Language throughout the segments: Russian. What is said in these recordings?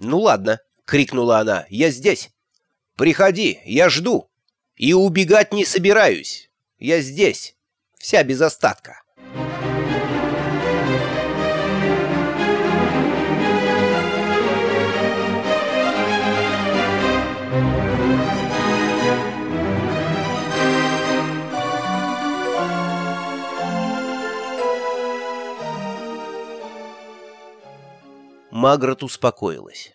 «Ну ладно», — крикнула она, — «я здесь. Приходи, я жду. И убегать не собираюсь. Я здесь. Вся без остатка». Магрот успокоилась.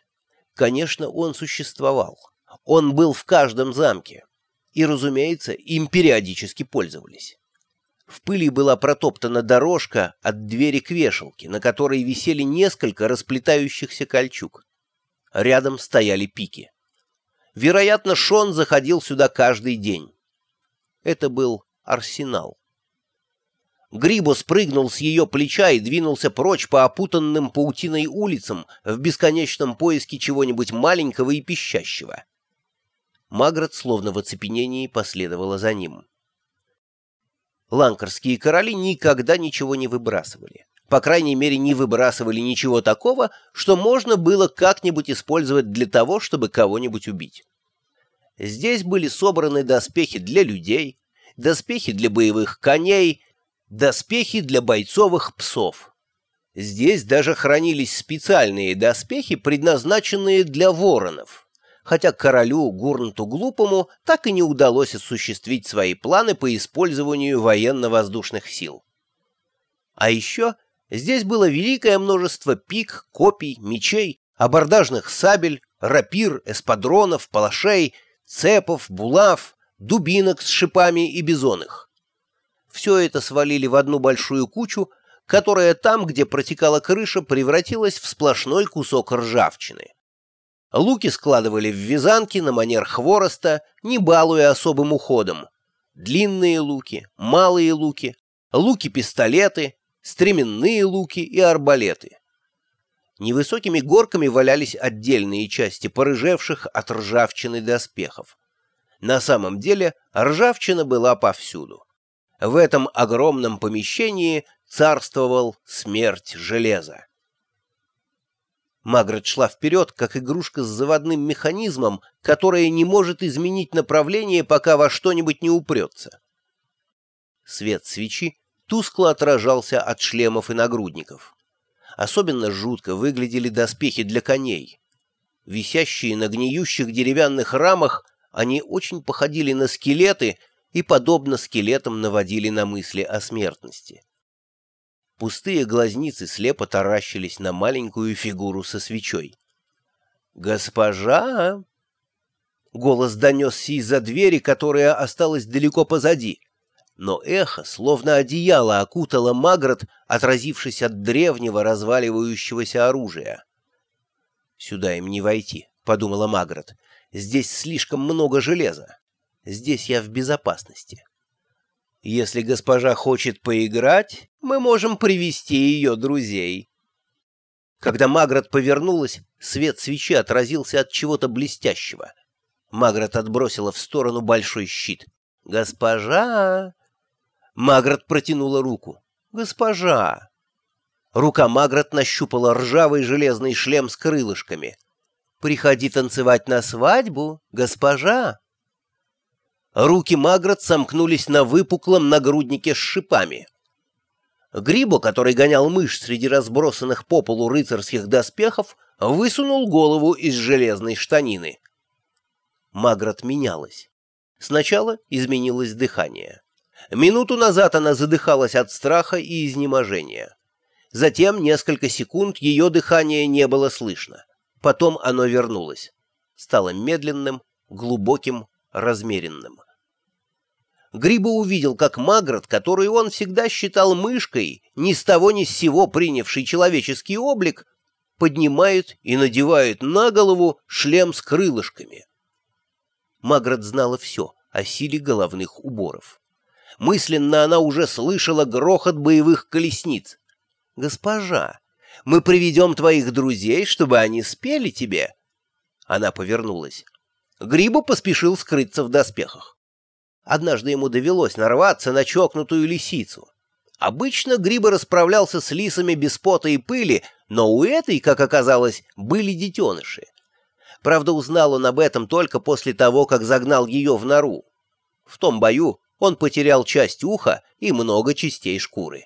Конечно, он существовал. Он был в каждом замке. И, разумеется, им периодически пользовались. В пыли была протоптана дорожка от двери к вешалке, на которой висели несколько расплетающихся кольчуг. Рядом стояли пики. Вероятно, Шон заходил сюда каждый день. Это был арсенал. Грибо спрыгнул с ее плеча и двинулся прочь по опутанным паутиной улицам в бесконечном поиске чего-нибудь маленького и пищащего. Маград, словно в оцепенении, последовала за ним. Ланкарские короли никогда ничего не выбрасывали. По крайней мере, не выбрасывали ничего такого, что можно было как-нибудь использовать для того, чтобы кого-нибудь убить. Здесь были собраны доспехи для людей, доспехи для боевых коней, Доспехи для бойцовых псов. Здесь даже хранились специальные доспехи, предназначенные для воронов, хотя королю Гурнту Глупому так и не удалось осуществить свои планы по использованию военно-воздушных сил. А еще здесь было великое множество пик, копий, мечей, абордажных сабель, рапир, эспадронов, палашей, цепов, булав, дубинок с шипами и бизонных все это свалили в одну большую кучу, которая там, где протекала крыша, превратилась в сплошной кусок ржавчины. Луки складывали в вязанки на манер хвороста, не балуя особым уходом. Длинные луки, малые луки, луки-пистолеты, стременные луки и арбалеты. Невысокими горками валялись отдельные части порыжевших от ржавчины доспехов. На самом деле ржавчина была повсюду. В этом огромном помещении царствовал смерть железа. Магрет шла вперед, как игрушка с заводным механизмом, которая не может изменить направление, пока во что-нибудь не упрется. Свет свечи тускло отражался от шлемов и нагрудников. Особенно жутко выглядели доспехи для коней. Висящие на гниющих деревянных рамах, они очень походили на скелеты — и, подобно скелетам, наводили на мысли о смертности. Пустые глазницы слепо таращились на маленькую фигуру со свечой. «Госпожа!» Голос донесся из-за двери, которая осталась далеко позади. Но эхо, словно одеяло, окутало Магрот, отразившись от древнего разваливающегося оружия. «Сюда им не войти», — подумала Магрот. «Здесь слишком много железа». Здесь я в безопасности. Если госпожа хочет поиграть, мы можем привести ее друзей. Когда Магрот повернулась, свет свечи отразился от чего-то блестящего. Магрот отбросила в сторону большой щит. «Госпожа!» Магрот протянула руку. «Госпожа!» Рука Магрот нащупала ржавый железный шлем с крылышками. «Приходи танцевать на свадьбу, госпожа!» Руки Магрот сомкнулись на выпуклом нагруднике с шипами. Грибо, который гонял мышь среди разбросанных по полу рыцарских доспехов, высунул голову из железной штанины. Магрот менялась. Сначала изменилось дыхание. Минуту назад она задыхалась от страха и изнеможения. Затем несколько секунд ее дыхание не было слышно. Потом оно вернулось. Стало медленным, глубоким, размеренным. Гриба увидел, как Магрот, которую он всегда считал мышкой, ни с того ни с сего принявший человеческий облик, поднимает и надевает на голову шлем с крылышками. Магрот знала все о силе головных уборов. Мысленно она уже слышала грохот боевых колесниц. «Госпожа, мы приведем твоих друзей, чтобы они спели тебе». Она повернулась. Гриба поспешил скрыться в доспехах. Однажды ему довелось нарваться на чокнутую лисицу. Обычно Гриба расправлялся с лисами без пота и пыли, но у этой, как оказалось, были детеныши. Правда, узнал он об этом только после того, как загнал ее в нору. В том бою он потерял часть уха и много частей шкуры.